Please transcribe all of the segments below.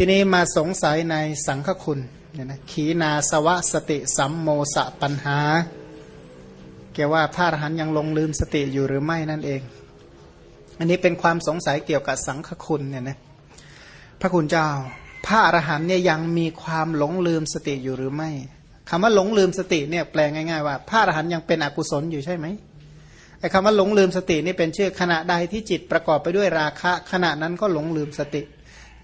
ทีนี้มาสงสัยในสังฆคุณเนี่ยนะขีนาสวะสติสัมโมสะปัญหา แกว่าพระอรหันยังลงลืมสติอยู่หรือไม่นั่นเอง อันนี้เป็นความสงสัยเกี่ยวกับสังฆคุณเนี่ยนะพระคุณเจ้า พระอรหันเนี่ยยังมีความหลงลืมสติอยู่หรือไม่คำว่าหลงลืมสติเนี่ยแปลง่ายๆว่า พระอรหันยังเป็นอกุศลอยู่ใช่ไหมไอ้คำว่าหลงลืมสตินี่เป็นชื่อขณะใดที่จิตประกอบไปด้วยราคะ ขณะนั้นก็หลงลืมสติ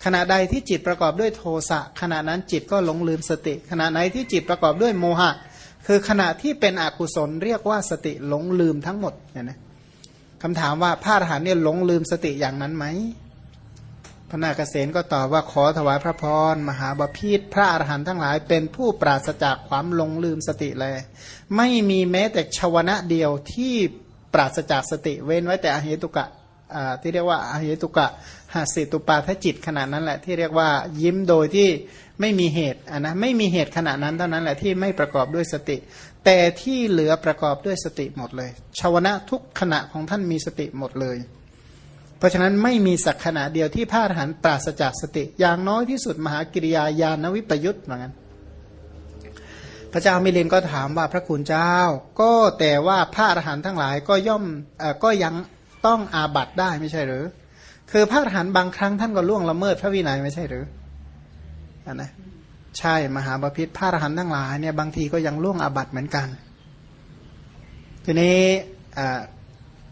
ขณะใดที่จิตประกอบด้วยโทสะขณะนั้นจิตก็หลงลืมสติ ขณะไหนที่จิตประกอบด้วยโมหะ คือขณะที่เป็นอกุศลเรียกว่าสติหลงลืมทั้งหมดเนี่ยนะคำถามว่าพระอรหันต์เนี่ยหลงลืมสติอย่างนั้นไหมพระนาคเษนก็ตอบว่าขอถวายพระพรมหาบาพิษพระอรหันต์ทั้งหลายเป็นผู้ปราศจากความหลงลืมสติเลย ไม่มีแม้แต่ชวนะเดียวที่ปราศจากสติเว้นไว้แต่อเหตุกะ ที่เรียกว่าอเหตุกะหาสิตุปาทจิตขนาดนั้นแหละที่เรียกว่ายิ้มโดยที่ไม่มีเหตุอะนะไม่มีเหตุขณะนั้นเท่านั้นแหละที่ไม่ประกอบด้วยสติ แต่ที่เหลือประกอบด้วยสติหมดเลยชาวนะทุกขณะของท่านมีสติหมดเลย เพราะฉะนั้นไม่มีสักขณะเดียวที่พระอรหันต์ปราศจากสติ อย่างน้อยที่สุดมหากิริยาญาณวิปยุทธ์เหมือนกันพระเจ้ามิลินก็ถามว่าพระคุณเจ้า ก็แต่ว่าพระอรหันต์ทั้งหลายก็ย่อมอก็ยัง ต้องอาบัตได้ไม่ใช่หรือ คือพระอรหันต์บางครั้งท่านก็ล่วงละเมิดพระวินัยไม่ใช่หรืออันนะใช่มหาบาพิษพระอรหันต์ทั้งหลายเนี่ยบางทีก็ยังล่วงอาบัตเหมือนกัน ทีนี้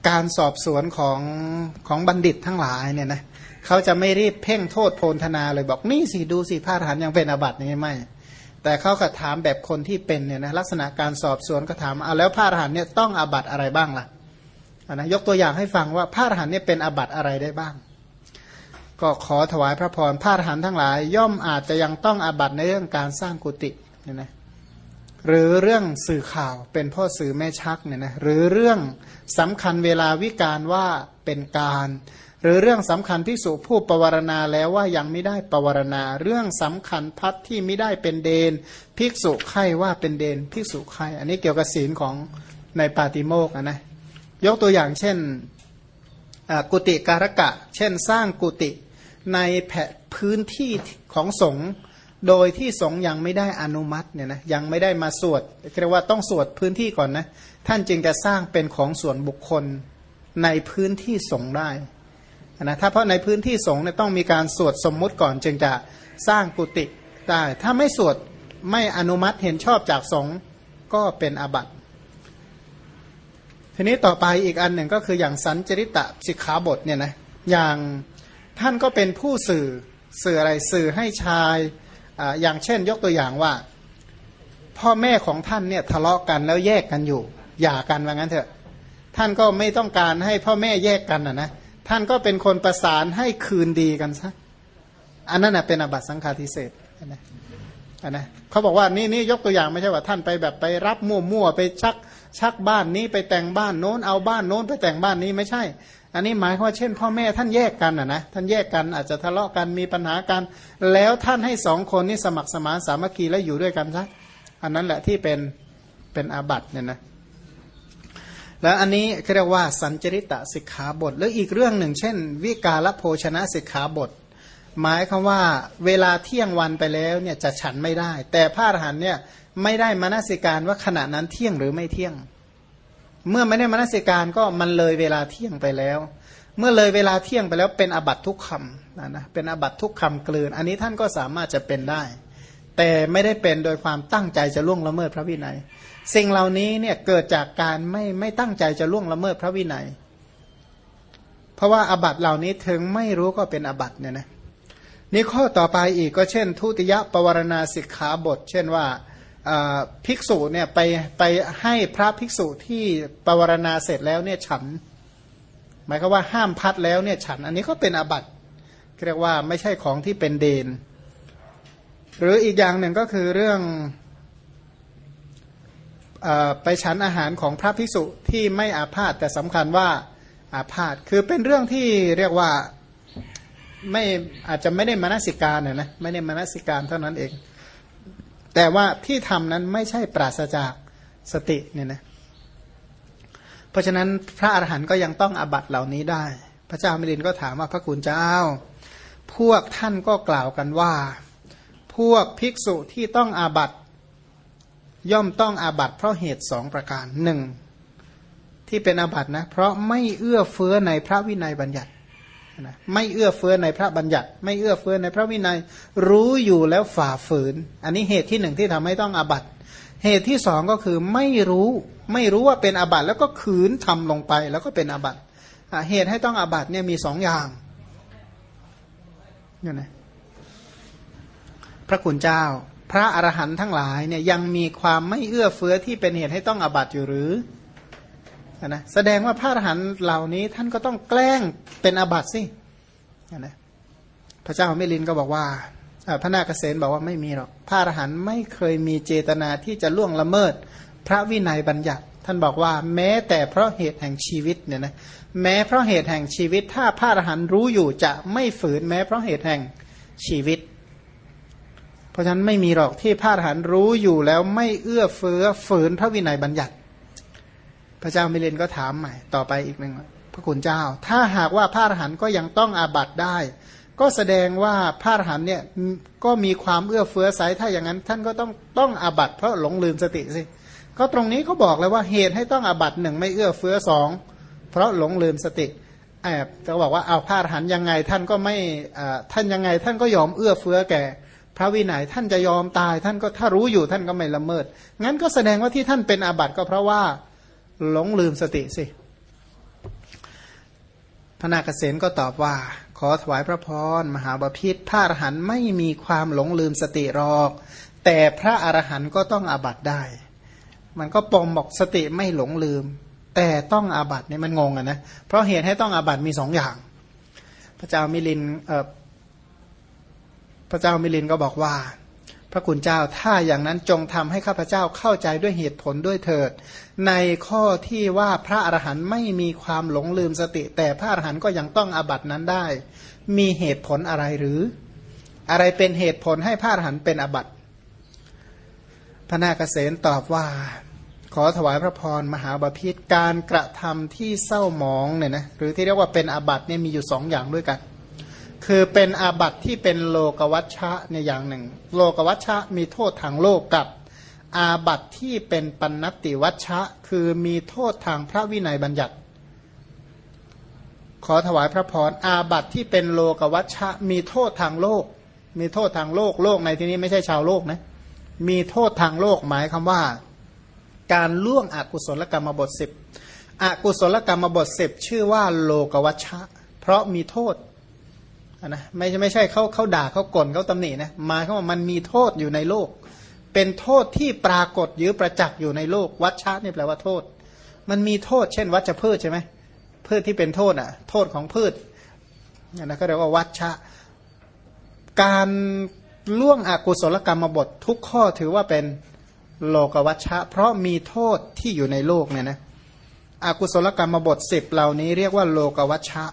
การสอบสวนของของบัณฑิตทั้งหลายเนี่ยนะเขาจะไม่รีบเพ่งโทษโพลธนาเลยบอกนี่สิดูสิพระอรหันต์ยังเป็นอาบัตินี่ไม่แต่เขาก็ถามแบบคนที่เป็นเนี่ยนะลักษณะการสอบสวนก็ถามเอาแล้วพระอรหันต์เนี่ยต้องอาบัตอะไรบ้างล่ะ นะยกตัวอย่างให้ฟังว่าพระอรหันต์เนี่ยเป็นอาบัติอะไรได้บ้าง ก็ขอถวายพระพรพระอรหันต์ทั้งหลาย ย่อมอาจจะยังต้องอาบัติในเรื่องการสร้างกุฏิเนี่ยนะหรือเรื่องสื่อข่าวเป็นพ่อสื่อแม่ชักเนี่ยนะหรือเรื่องสำคัญเวลาวิการว่าเป็นการ หรือเรื่องสำคัญที่สุผู้ปวารณาแล้วว่ายังไม่ได้ปวารณา เรื่องสำคัญพัดที่ไม่ได้เป็นเดน ภิกษุไข่ว่าเป็นเดนภิกษุไข่อันนี้เกี่ยวกับศีลของในปาติโมกนะ ยกตัวอย่างเช่นกุติการกะ เช่นสร้างกุติในแผพื้นที่ของสงฆ์โดยที่สงฆ์ยังไม่ได้อนุมัติเนี่ยนะยังไม่ได้มาสวดเรียกว่าต้องสวดพื้นที่ก่อนนะท่านจึงจะสร้างเป็นของส่วนบุคคลในพื้นที่สงฆ์ได้นะถ้าเพราะในพื้นที่สงฆ์เนี่ยต้องมีการสวดสมมุติก่อน จึงจะสร้างกุติได้ ถ้าไม่สวดไม่อนุมัติเห็นชอบจากสงฆ์ก็เป็นอบัติ ทีนี้ต่อไปอีกอันหนึ่งก็คืออย่างสันจริตะสิกขาบทเนี่ยนะอย่างท่านก็เป็นผู้สื่อสื่ออะไรสื่อให้ชายออย่างเช่นยกตัวอย่างว่า พ่อแม่ของท่านเนี่ยทะเลาะกันแล้วแยกกันอยู่หย่ากันว่างั้นเถอะ ท่านก็ไม่ต้องการให้พ่อแม่แยกกันนะนะท่านก็เป็นคนประสานให้คืนดีกันซะอันนั้นเป็นอบัตสังฆาทิเศษนะอันนะเขาบอกว่านี่นี่ยกตัวอย่างไม่ใช่ว่าท่านไปแบบไปรับมั่วๆไปชัก ชักบ้านนี้ไปแต่งบ้านโน้นเอาบ้านโน้นไปแต่งบ้านนี้ไม่ใช่ อันนี้หมายความว่าเช่น พ่อแม่ท่านแยกกันอะนะท่านแยกกันอาจจะทะเลาะกันมีปัญหากันแล้วท่านให้สองคนนี้สมัครสมานสามัคคีแล้วอยู่ด้วยกันซะอันนั้นแหละที่เป็นเป็นอาบัติเนี่ยนะแล้วอันนี้เรียกว่าสัญจริตะสิกขาบท แล้วอีกเรื่องหนึ่ง เช่น วิกาลโภชนะสิกขาบท หมายคำว่า เวลาเที่ยงวันไปแล้วเนี่ยจะฉันไม่ได้ แต่พระอรหันเนี่ย ไม่ได้มานาสิการว่าขณะนั้นเที่ยงหรือไม่เที่ยง เมื่อไม่ได้มานาสิการก็มันเลยเวลาเที่ยงไปแล้ว เมื่อเลยเวลาเที่ยงไปแล้วเป็นอบัตทุกคำนะนะเป็นอบัตทุกคำกลืน อันนี้ท่านก็สามารถจะเป็นได้ แต่ไม่ได้เป็นโดยความตั้งใจจะล่วงละเมิดพระวินัย สิ่งเหล่านี้เนี่ยเกิดจากการไม่ไม่ตั้งใจจะล่วงละเมิดพระวินัย เพราะว่าอบัตเหล่านี้ถึงไม่รู้ก็เป็นอบัตเนี่ยนะนี่ข้อต่อไปอีกก็เช่น ทุติยปวารณาสิกขาบท เช่นว่า ภิกษุเนี่ยไปไปให้พระภิกษุที่ปวารณาเสร็จแล้วเนี่ยฉัน หมายก็ว่าห้ามพัดแล้วเนี่ยฉัน อันนี้ก็เป็นอบัตเรียกว่าไม่ใช่ของที่เป็นเดน หรืออีกอย่างหนึ่งก็คือเรื่องอไปฉันอาหารของพระภิกษุที่ไม่อาพาธแต่สำคัญว่าอาพาธคือเป็นเรื่องที่เรียกว่าไม่อาจจะไม่ได้มนสิการนะนะไม่ได้มนสิการเท่านั้นเอง แต่ว่าที่ทำนั้นไม่ใช่ปราศจากสติเนี่ยนะเพราะฉะนั้นพระอรหันต์ก็ยังต้องอบัตเหล่านี้ได้ พระเจ้ามิลินก็ถามว่าพระคุณเจ้า พวกท่านก็กล่าวกันว่า พวกภิกษุที่ต้องอาบัตย่อมต้องอาบัตเพราะเหตุสองประการหนึ่งที่เป็นอาบัตนะ เพราะไม่เอื้อเฟื้อในพระวินัยบัญญัติ นะไม่เอื้อเฟื้อในพระบัญญัติ ไม่เอื้อเฟื้อในพระวินัย รู้อยู่แล้วฝ่าฝืน อันนี้เหตุที่หนึ่งที่ทำให้ต้องอาบัตเหตุที่สองก็คือไม่รู้ไม่รู้ว่าเป็นอาบัตแล้วก็ขืนทำลงไปแล้วก็เป็นอาบัตเหตุให้ต้องอาบัตเนี่ยมีสองอย่างเนี่ยนะพระคุณเจ้า พระอรหันต์ทั้งหลายเนี่ยยังมีความไม่เอื้อเฟื้อที่เป็นเหตุให้ต้องอาบัตอยู่หรือ นะแสดงว่าพระอรหันต์เหล่านี้ท่านก็ต้องแกล้งเป็นอาบัติสินะพระเจ้าเมลินก็บอกว่าพระนาคเษนบอกว่าไม่มีหรอกพระอรหันต์ไม่เคยมีเจตนาที่จะล่วงละเมิด พระวินัยบัญญัติ ท่านบอกว่าแม้แต่เพราะเหตุแห่งชีวิตเนี่ยนะแม้เพราะเหตุแห่งชีวิต ถ้าพระอรหันต์รู้อยู่จะไม่ฝืนแม้เพราะเหตุแห่งชีวิต เพราะฉะนั้นไม่มีหรอกที่พระอรหันต์รู้อยู่แล้วไม่เอื้อเฟื้อฝืนพระวินัยบัญญัติ พระเจ้ามิเลนก็ถามใหม่ ต่อไปอีกหนึ่งพระคุณเจ้า ถ้าหากว่าพระอรหันต์ก็ยังต้องอาบัตได้ ก็แสดงว่าพระอรหันต์เนี่ยก็มีความเอื้อเฟื้อสายถ้าอย่างนั้น ท่านก็ต้องต้องอาบัตเพราะหลงลืมสติสิก็ตรงนี้เขาบอกเลยว่าเหตุให้ต้องอาบัตหนึ่งไม่เอื้อเฟื้อสองเพราะหลงลืมสติแอบจะบอกว่าเอาพาดหันยังไงท่านก็ไม่ท่านยังไง ท่านก็ยอมเอื้อเฟื้อแก่พระวินัยท่านจะยอมตายท่านก็ถ้ารู้อยู่ท่านก็ไม่ละเมิด งั้นก็แสดงว่าที่ท่านเป็นอาบัติก็เพราะว่า หลงลืมสติสิพระนาคเษนก็ตอบว่า ขอถวายพระพรมหาบาพิษพระอรหันต์ไม่มีความหลงลืมสติหรอก แต่พระอรหันต์ก็ต้องอาบัตได้ มันก็ปมบอกสติไม่หลงลืม แต่ต้องอาบัตเนี่ยมันงงอะนะเพราะเหตุให้ต้องอาบัตมีสองอย่าง พระเจ้ามิลินพระเจ้ามิลินก็บอกว่า พระคุณเจ้าถ้าอย่างนั้นจงทำให้ข้าพเจ้าเข้าใจด้วยเหตุผลด้วยเถิด ในข้อที่ว่าพระอรหันต์ไม่มีความหลงลืมสติ แต่พระอรหันต์ก็ยังต้องอาบัตินั้นได้ มีเหตุผลอะไรหรือ อะไรเป็นเหตุผลให้พระอรหันต์เป็นอาบัติพระนาคเษนตอบว่า ขอถวายพระพรมหาบาพิษการกระทำที่เศร้าหมองเนี่ยนะหรือที่เรียกว่าเป็นอาบัติเนี่ยมีอยู่สองอย่างด้วยกัน คือเป็นอาบัติที่เป็นโลกวัชชะในอย่างหนึ่ง โลกวัชชะมีโทษทางโลกกับ อาบัติที่เป็นปันนติวัชชะ คือมีโทษทางพระวินัยบัญญัติ ขอถวายพระพรอาบัติที่เป็นโลกวัชชะ มีโทษทางโลก มีโทษทางโลกโลกในที่นี้ไม่ใช่ชาวโลกนะมีโทษทางโลกหมายคำว่า การล่วงอกุศลกรรมบทสิบอกุศลกรรมบทสิบชื่อว่าโลกวัชชะ เพราะมีโทษ นะไม่ใช่ไม่ใช่เขาเขาด่าเขากลนเขาตำหนินะมาเขาว่ามันมีโทษอยู่ในโลก เป็นโทษที่ปรากฏยือประจักษ์อยู่ในโลก วัชชะนี่แปลว่าโทษ มันมีโทษ เช่น วัชพืชใช่ไหมพืชที่เป็นโทษอะ โทษของพืชนี่นะก็เรียกว่าวัชชะ การล่วงอกุศลกรรมบททุกข้อถือว่าเป็นโลกวัชชะ เพราะมีโทษที่อยู่ในโลกเนี่ยนะอากุศลกรรมบทสิบเหล่านี้เรียกว่าโลกวัชชะ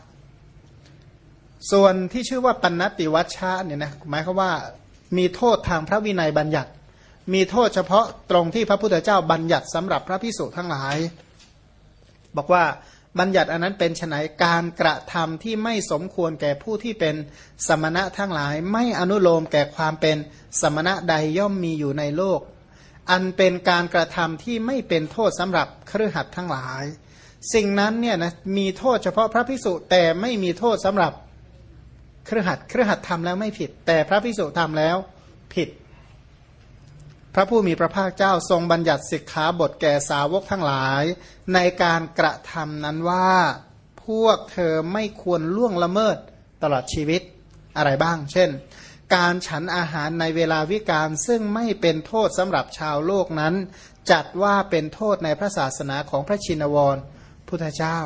ส่วนที่ชื่อว่าปัญติวัชชะเนี่ยนะหมายความว่ามีโทษทางพระวินัยบัญญัติ มีโทษเฉพาะตรงที่พระพุทธเจ้าบัญญัติสำหรับพระพิสุทั้งหลาย บอกว่าบัญญัติอันนั้นเป็นไนการกระทำที่ไม่สมควรแก่ผู้ที่เป็นสมณะทั้งหลาย ไม่อนุโลมแก่ความเป็นสมณะใดย่อมมีอยู่ในโลก อันเป็นการกระทำที่ไม่เป็นโทษสำหรับเครือขัดทั้งหลาย สิ่งนั้นเนี่ยนะมีโทษเฉพาะพระพิสุแต่ไม่มีโทษสำหรับ เครือขัดเครือขัดทำแล้วไม่ผิด แต่พระพิสุทำแล้วผิด พระผู้มีพระภาคเจ้าทรงบัญญัติสิกขาบทแก่สาวกทั้งหลาย ในการกระทำนั้นว่า พวกเธอไม่ควรล่วงละเมิดตลอดชีวิตอะไรบ้าง เช่น การฉันอาหารในเวลาวิกาลซึ่งไม่เป็นโทษสำหรับชาวโลกนั้น จัดว่าเป็นโทษในพระศาสนาของพระชินวรพุทธเจ้า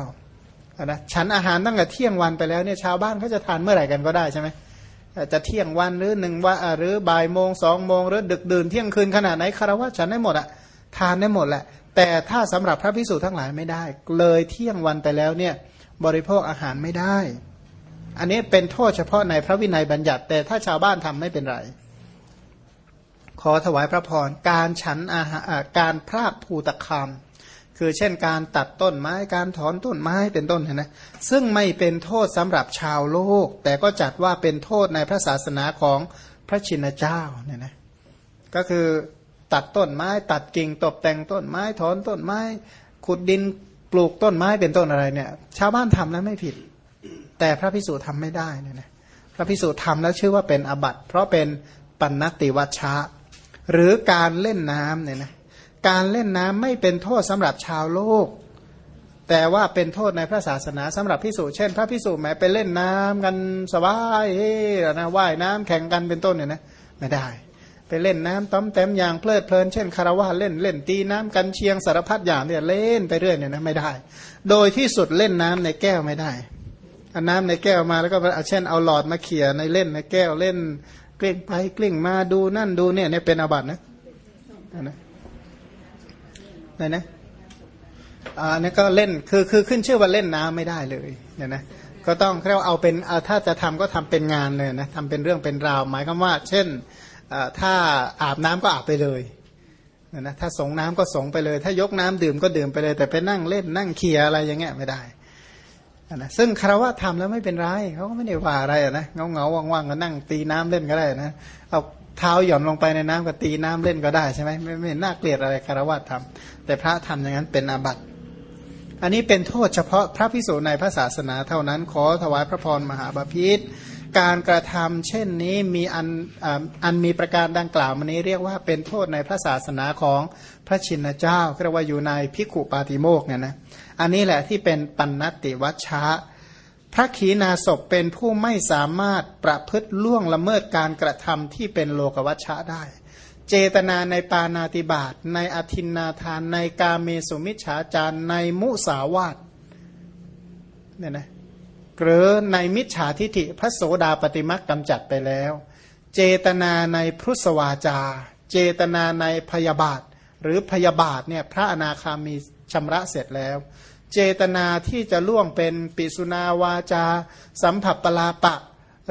นะฉันอาหารตั้งแต่เที่ยงวันไปแล้วเนี่ยชาวบ้านเขาจะทานเมื่อไหร่กันก็ได้ใช่ไหมจะเที่ยงวันหรือหนึ่งวันหรือบ่ายโมงสองโมงหรือดึกดื่นเที่ยงคืนขนาดไหนคารวะฉันได้หมดอะทานได้หมดแหละ แต่ถ้าสำหรับพระพิสูจน์ทั้งหลายไม่ได้ เลยเที่ยงวันไปแล้วเนี่ยบริโภคอาหารไม่ได้ อันนี้เป็นโทษเฉพาะในพระวินัยบัญญัติ แต่ถ้าชาวบ้านทำไม่เป็นไร ขอถวายพระพรการฉันอาหารการพรากภูตะคาม คือเช่นการตัดต้นไม้การถอนต้นไม้เป็นต้นนะซึ่งไม่เป็นโทษสำหรับชาวโลก แต่ก็จัดว่าเป็นโทษในพระศาสนาของพระชินเจ้าเนี่ยนะก็คือตัดต้นไม้ตัดกิ่งตกแต่งต้นไม้ถอนต้นไม้ ขุดดินปลูกต้นไม้เป็นต้นอะไรเนี่ย ชาวบ้านทำแล้วไม่ผิด แต่พระพิสูจน์ทำไม่ได้เนี่ยนะพระพิสูจน์ทำแล้วชื่อว่าเป็นอบัตเพราะเป็นปัณติวัชชะ หรือการเล่นน้ำเนี่ยนะ การเล่นน้ำไม่เป็นโทษสำหรับชาวโลก แต่ว่าเป็นโทษในพระศาสนาสำหรับพิสูจน์เช่น พระพิสูจน์แม้ไปเล่นน้ำกันสบายเฮ้นะว่ายน้ำแข่งกันเป็นต้นเนี่ยนะไม่ได้ ไปเล่นน้ำต้อมแต้มอย่างเพลิดเพลินเช่นคารวะเล่นเล่นตีน้ำกันเชียงสารพัดอย่างเนี่ยเล่นไปเรื่อยเนี่ยนะไม่ได้ โดยที่สุดเล่นน้ำในแก้วไม่ได้อาน้ำในแก้วมาแล้วก็เช่นเอาหลอดมาเขี่ยในเล่นในแก้วเล่นกลิ้งไปกลิ้งมาดูนั่นดูเนี่ยเนี่ยเป็นอาบัตินะนะ ไหนนะอันนี้ก็เล่นคือคือขึ้นชื่อว่าเล่นน้ำไม่ได้เลยเนี่ยนะก็ต้องเรียกว่าเอาเป็นถ้าจะทำก็ทำเป็นงานเลยนะทำเป็นเรื่องเป็นราวหมายความว่า เช่นถ้าอาบน้ำก็อาบไปเลยนะถ้าสงน้ำก็สงไปเลย ถ้ายกน้ำดื่มก็ดื่มไปเลย แต่ไปนั่งเล่นนั่งเคียอะไรอย่างเงี้ยไม่ได้นะซึ่งคารวะทำแล้วไม่เป็นไรเขาก็ไม่ได้ว่าอะไรนะเงาเงาว่างๆก็นั่งตีน้ำเล่นก็ได้นะเอา เท้าหย่อนลงไปในน้ำก็ตีน้ำเล่นก็ได้ใช่ไหมไม่ไม่น่าเกลียดอะไรคารวะทำแต่พระทำอย่างนั้นเป็นอาบัติ อันนี้เป็นโทษเฉพาะพระพิสุในพระศาสนาเท่านั้นขอถวายพระพรมหาบาพิษการกระทำเช่นนี้มีอันอันมีประการดังกล่าวมานี้เรียกว่าเป็นโทษในพระศาสนาของพระชินเจ้าเรียกว่าอยู่ในพิกุปาติโมกเนี่ยนะอันนี้แหละที่เป็นปัณติวัชชะ พระขีณาสพเป็นผู้ไม่สามารถประพฤติล่วงละเมิดการกระทำที่เป็นโลกวัชชะได้ เจตนาในปานาติบาตในอธินนาทาน ในกาเมสุมิชฌาจารในมุสาวาตเนี่ยนะหรือในมิจฉาทิฐิพระโสดาปฏิมักกำจัดไปแล้ว เจตนาในพุทธวาจา เจตนาในพยาบาท หรือพยาบาทเนี่ยพระอนาคามีชำระเสร็จแล้ว เจตนาที่จะล่วงเป็นปิสุนาวาจา สัมผัสปลาปะ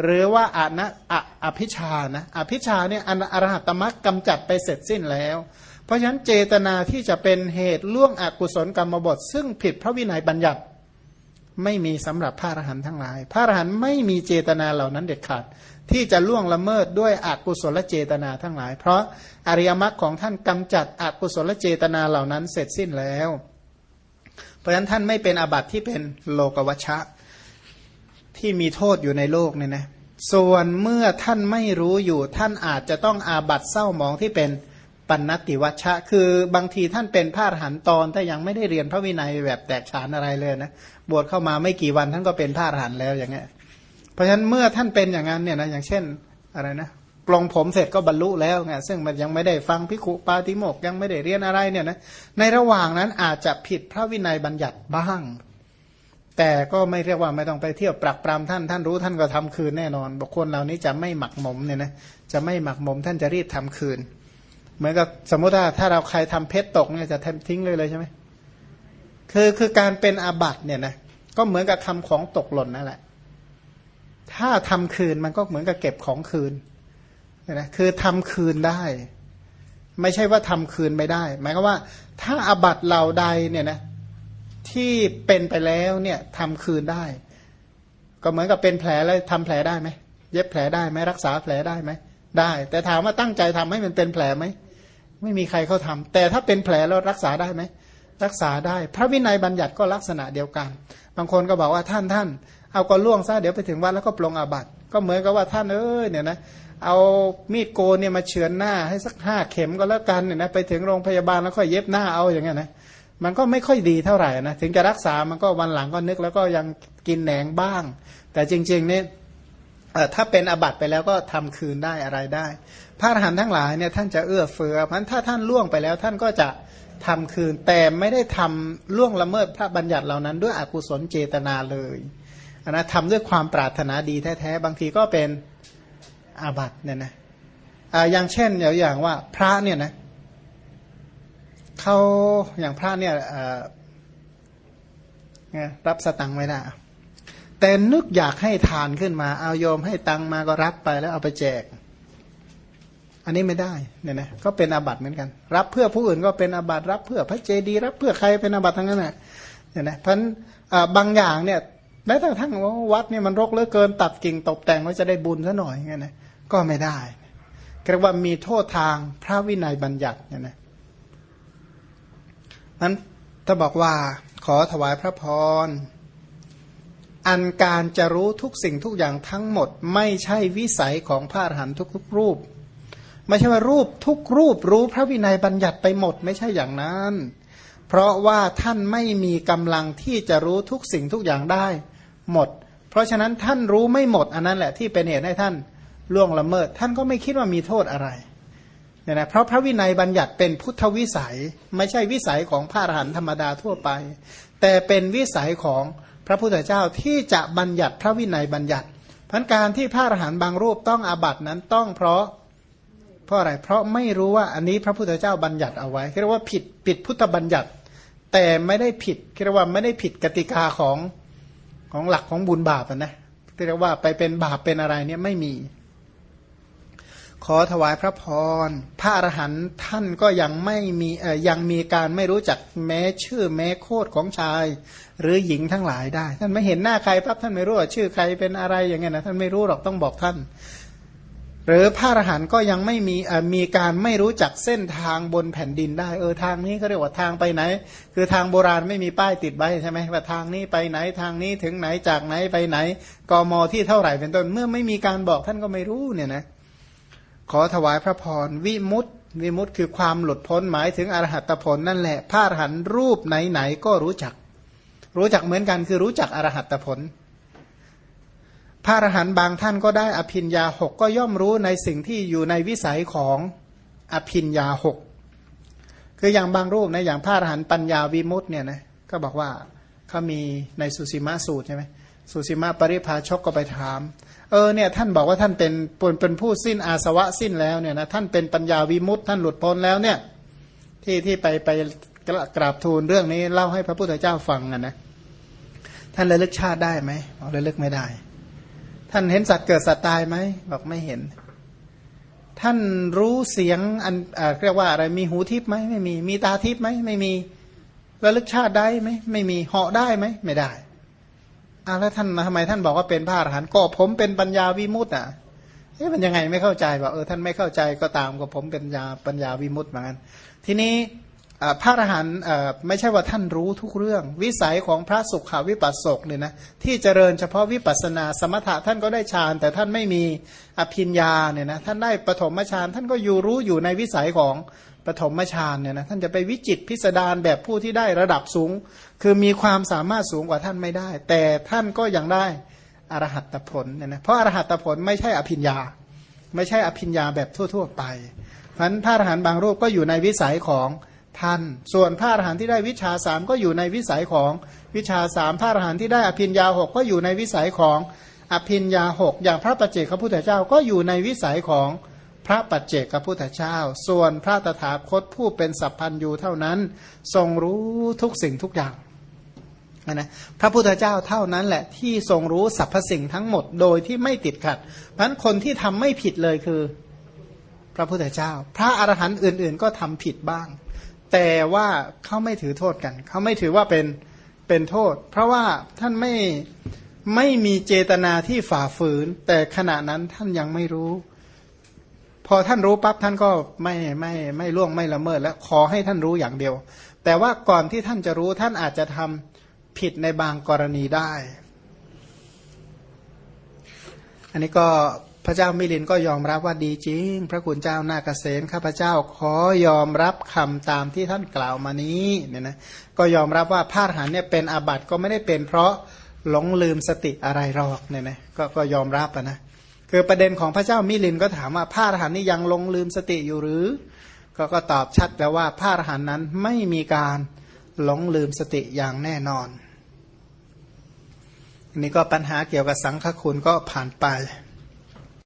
หรือว่าอานะออภิชานะอภิชาเนี่ยอรหัตมรรคกำจัดไปเสร็จสิ้นแล้ว เพราะฉะนั้นเจตนาที่จะเป็นเหตุล่วงอกุศลกรรมบท ซึ่งผิดพระวินัยบัญญัติไม่มีสำหรับพระอรหันต์ทั้งหลาย พระอรหันต์ไม่มีเจตนาเหล่านั้นเด็ดขาด ที่จะล่วงละเมิดด้วยอกุศลเจตนาทั้งหลาย เพราะอริยมรรคของท่านกำจัดอกุศลเจตนาเหล่านั้นเสร็จสิ้นแล้ว เพราะฉะนั้นท่านไม่เป็นอาบัติที่เป็นโลกวัชชะ ที่มีโทษอยู่ในโลกเนี่ยนะส่วนเมื่อท่านไม่รู้อยู่ ท่านอาจจะต้องอาบัติเศร้ามองที่เป็นปัณติวัชชะ คือบางทีท่านเป็นพระอรหันตอนแต่ยังไม่ได้เรียนพระวินัยแบบแตกฉานอะไรเลยนะบวชเข้ามาไม่กี่วันท่านก็เป็นพระอรหันต์แล้วอย่างเงี้ยเพราะฉะนั้นเมื่อท่านเป็นอย่างนั้นเนี่ยนะอย่างเช่นอะไรนะ ปลงผมเสร็จก็บรรลุแล้วไงซึ่งมันยังไม่ได้ฟังพิคุปาติโมกยังไม่ได้เรียนอะไรเนี่ยนะในระหว่างนั้นอาจจะผิดพระวินัยบัญญัติบ้าง แต่ก็ไม่เรียกว่าไม่ต้องไปเที่ยวปรักปรำท่านท่านรู้ท่านก็ทำคืนแน่นอนบุคคลเหล่านี้จะไม่หมักหมมเนี่ยนะจะไม่หมักหมมท่านจะรีบทำคืน เหมือนกับสมมติว่าถ้าเราใครทำเพชรตกเนี่ยจะทิ้งเลยเลยใช่ไหมคือคือการเป็นอาบัติเนี่ยนะก็เหมือนกับทำของตกหล่นนั่นแหละ ถ้าทำคืนมันก็เหมือนกับเก็บของคืน นะคือทำคืนได้ ไม่ใช่ว่าทำคืนไม่ได้ หมายความว่า ถ้าอาบัตเหล่าใดเนี่ยนะที่เป็นไปแล้วเนี่ยทำคืนได้ ก็เหมือนกับเป็นแผลแล้วทำแผลได้ไหมเย็บแผลได้ไหมรักษาแผลได้ไหมได้ แต่ถามว่าตั้งใจทำให้มันเป็นแผลไหมไม่มีใครเขาทาแต่ถ้าเป็นแผลแล้วรักษาได้ไหมรักษาได้ พระวินัยบัญญัติก็ลักษณะเดียวกัน บางคนก็บอกว่าท่านท่านเอาก็ล่วงซะเดี๋ยวไปถึงวัดแล้วก็ปลงอาบัตก็เหมือนกับว่าท่านเอ้ยเนี่ยนะ เอามีดโกนเนี่ยมาเฉือนหน้าให้สักห้าเข็มก็แล้วกันเนี่ยนะไปถึงโรงพยาบาลแล้วค่อยเย็บหน้าเอาอย่างเงี้ยนะมันก็ไม่ค่อยดีเท่าไหร่นะถึงจะรักษามันก็วันหลังก็นึกแล้วก็ยังกินแหนงบ้าง แต่จริงๆเนี่ยถ้าเป็นอบัตไปแล้วก็ทำคืนได้อะไรได้ พระอรหันต์ทั้งหลายเนี่ยท่านจะเอื้อเฟื้อเพราะถ้าท่านล่วงไปแล้วท่านก็จะทำคืน แต่ไม่ได้ทำล่วงละเมิดพระบัญญัติเหล่านั้น ด้วยอกุศลเจตนาเลยนะทำด้วยความปรารถนาดีแท้ๆบางทีก็เป็น อาบัตเนี่ยนะอ่าอย่างเช่นอย่างว่าพระเนี่ยนะเขาอย่างพระเนี่ยรับสตังไม่ได้ แต่นึกอยากให้ทานขึ้นมา เอาโยมให้ตังมาก็รับไปแล้วเอาไปแจก อันนี้ไม่ได้เนี่ยนะก็เป็นอาบัติเหมือนกัน รับเพื่อผู้อื่นก็เป็นอาบัติรับเพื่อพระเจดีรับเพื่อใครเป็นอาบัติทั้งนั้นแหละเนี่ยนะเพราะบางอย่างเนี่ยแม้แต่ทั้งวัดเนี่ยมันรกเหลือเกินตัดกิ่งตกแต่งไว้จะได้บุญซะหน่อยเงี้ยนะ ก็ไม่ได้เรียกว่ามีโทษทางพระวินัยบัญญัติเนี่ยนะนั้นถ้าบอกว่าขอถวายพระพร อันการจะรู้ทุกสิ่งทุกอย่างทั้งหมด ไม่ใช่วิสัยของพระอรหันต์ทุกๆรูป ไม่ใช่ว่ารูปทุกรูปรู้พระวินัยบัญญัติไปหมดไม่ใช่อย่างนั้น เพราะว่าท่านไม่มีกำลังที่จะรู้ทุกสิ่งทุกอย่างได้ หมด เพราะฉะนั้นท่านรู้ไม่หมดอันนั้นแหละที่เป็นเหตุให้ท่าน ล่วงละเมิด ท่านก็ไม่คิดว่ามีโทษอะไรเนี่ยนะเพราะพระวินัยบัญญัติเป็นพุทธวิสัย ไม่ใช่วิสัยของพระอรหันต์ธรรมดาทั่วไป แต่เป็นวิสัยของพระพุทธเจ้าที่จะบัญญัติพระวินัยบัญญัติพันการที่พระอรหันต์บางรูปต้องอาบัตินั้นต้องเพราะเพราะอะไรเพราะไม่รู้ว่าอันนี้พระพุทธเจ้าบัญญัติเอาไว้เรียกว่าผิดผิดพุทธบัญญัติ แต่ไม่ได้ผิดเรียกว่าไม่ได้ผิดกติกาของของหลักของบุญบาปนะเรียกว่าไปเป็นบาปเป็นอะไรเนี่ยไม่มี ขอถวายพระพร พระอรหันต์ท่านก็ยังไม่มียังมีการไม่รู้จักแม้ชื่อแม้โคดของชาย หรือหญิงทั้งหลายได้ ท่านไม่เห็นหน้าใครปั๊บท่านไม่รู้ว่าชื่อใครเป็นอะไรอย่างเงี้ยนะท่านไม่รู้หรอกต้องบอกท่าน หรือพระอรหันต์ก็ยังไม่มีมีการไม่รู้จักเส้นทางบนแผ่นดินได้ เออทางนี้เขาเรียกว่าทางไปไหน คือทางโบราณไม่มีป้ายติดไว้ใช่ไหมว่าทางนี้ไปไหนทางนี้ถึงไหนจากไหนไปไหนกมที่เท่าไหร่เป็นต้นเมื่อไม่มีการบอกท่านก็ไม่รู้เนี่ยนะ ขอถวายพระพรวิมุตติวิมุตติคือความหลุดพ้นหมายถึงอรหัตผลนั่นแหละพระอรหันต์รูปไหนๆก็รู้จัก รู้จักเหมือนกันคือรู้จักอรหัตผล พระอรหันต์บางท่านก็ได้อภินยาหกก็ย่อมรู้ในสิ่งที่อยู่ในวิสัยของอภินยาหกคืออย่างบางรูปนะอย่างพระอรหันต์ปัญญาวิมุตต์เนี่ยนะก็บอกว่าเขามีในสุสีมาสูตรใช่ไหมสุสีมาปริภาชกก็ไปถาม เออเนี่ยท่านบอกว่าท่านเป็นเป็นผู้สิ้นอาสวะสิ้นแล้วเนี่ยนะท่านเป็นปัญญาวิมุตต์ท่านหลุดพ้นแล้วเนี่ยที่ที่ไปไปกราบทูลเรื่องนี้เล่าให้พระพุทธเจ้าฟังอะนะท่านระลึกชาติได้ไหมบอกระลึกไม่ได้ ท่านเห็นสัตว์เกิดสัตว์ตายไหมบอกไม่เห็น ท่านรู้เสียงอันเรียกว่าอะไรมีหูทิพย์ไหมไม่มี มีตาทิพย์ไหมไม่มีระลึกชาติได้ไหมไม่มีเหาะได้ไหมไม่ได้ อ้าวแล้วท่านทำไมท่านบอกว่าเป็นพระอรหันต์ก็ผมเป็นปัญญาวิมุตต์อะเอ๊ะมันยังไงไม่เข้าใจบอกเออท่านไม่เข้าใจก็ตามกับผมเป็นญาปัญญาวิมุตต์เหมือนกันทีนี้พระอรหันต์ไม่ใช่ว่าท่านรู้ทุกเรื่อง วิสัยของพระสุขวิปัสสกเนี่ยนะที่เจริญเฉพาะวิปัสนาสมถะท่านก็ได้ฌานแต่ท่านไม่มีอภิญญาเนี่ยนะท่านได้ปฐมฌานท่านก็อยู่รู้อยู่ในวิสัยของ ปฐมฌานเนี่ยนะท่านจะไปวิจิตพิสดารแบบผู้ที่ได้ระดับสูง คือมีความสามารถสูงกว่าท่านไม่ได้ แต่ท่านก็ยังได้อรหัตผลเนี่ยนะเพราะอรหัตผลไม่ใช่อภิญญา ไม่ใช่อภิญญาแบบทั่ว ๆ ไปเพราะนั้นพระอรหันต์บางรูปก็อยู่ในวิสัยของท่าน ส่วนพระอรหันต์ที่ได้วิชาสามก็อยู่ในวิสัยของวิชาสามพระอรหันต์ที่ได้อภิญญาหกก็อยู่ในวิสัยของอภิญญาหกอย่างพระปัจเจกพระพุทธเจ้าก็อยู่ในวิสัยของ พระปัจเจกพุทธเจ้า ส่วนพระตถาคตผู้เป็นสัพพันยูเท่านั้น ทรงรู้ทุกสิ่งทุกอย่างนะพระพุทธเจ้าเท่านั้นแหละที่ทรงรู้สรรพสิ่งทั้งหมดโดยที่ไม่ติดขัดเพราะนั้นคนที่ทำไม่ผิดเลยคือ พระพุทธเจ้า พระอรหันต์อื่น ๆ ก็ทำผิดบ้าง แต่ว่าเขาไม่ถือโทษกัน เขาไม่ถือว่าเป็นเป็นโทษ เพราะว่าท่านไม่ไม่มีเจตนาที่ฝ่าฝืน แต่ขณะนั้นท่านยังไม่รู้ พอท่านรู้ปั๊บท่านก็ไม่ไม่ไม่ล่วงไม่ละเมิด แล้วขอให้ท่านรู้อย่างเดียว แต่ว่าก่อนที่ท่านจะรู้ท่านอาจจะทำผิดในบางกรณีได้ อันนี้ก็พระเจ้ามิลินก็ยอมรับว่าดีจริง พระคุณเจ้านาเกษตข้าพเจ้าขอยอมรับคำตามที่ท่านกล่าวมานี้เนี่ยนะก็ยอมรับว่าพาดหันเนี่ยเป็นอาบัติก็ไม่ได้เป็นเพราะหลงลืมสติอะไรหรอกเนี่ยนะกก็ยอมรับนะ คือประเด็นของพระเจ้ามิลินก็ถามว่าพระอรหันต์นี่ยังลงลืมสติอยู่หรือ ก็ก็ตอบชัดแล้วว่าพระอรหันต์นั้นไม่มีการหลงลืมสติอย่างแน่นอนอันนี้ก็ปัญหาเกี่ยวกับสังฆคุณก็ผ่านไป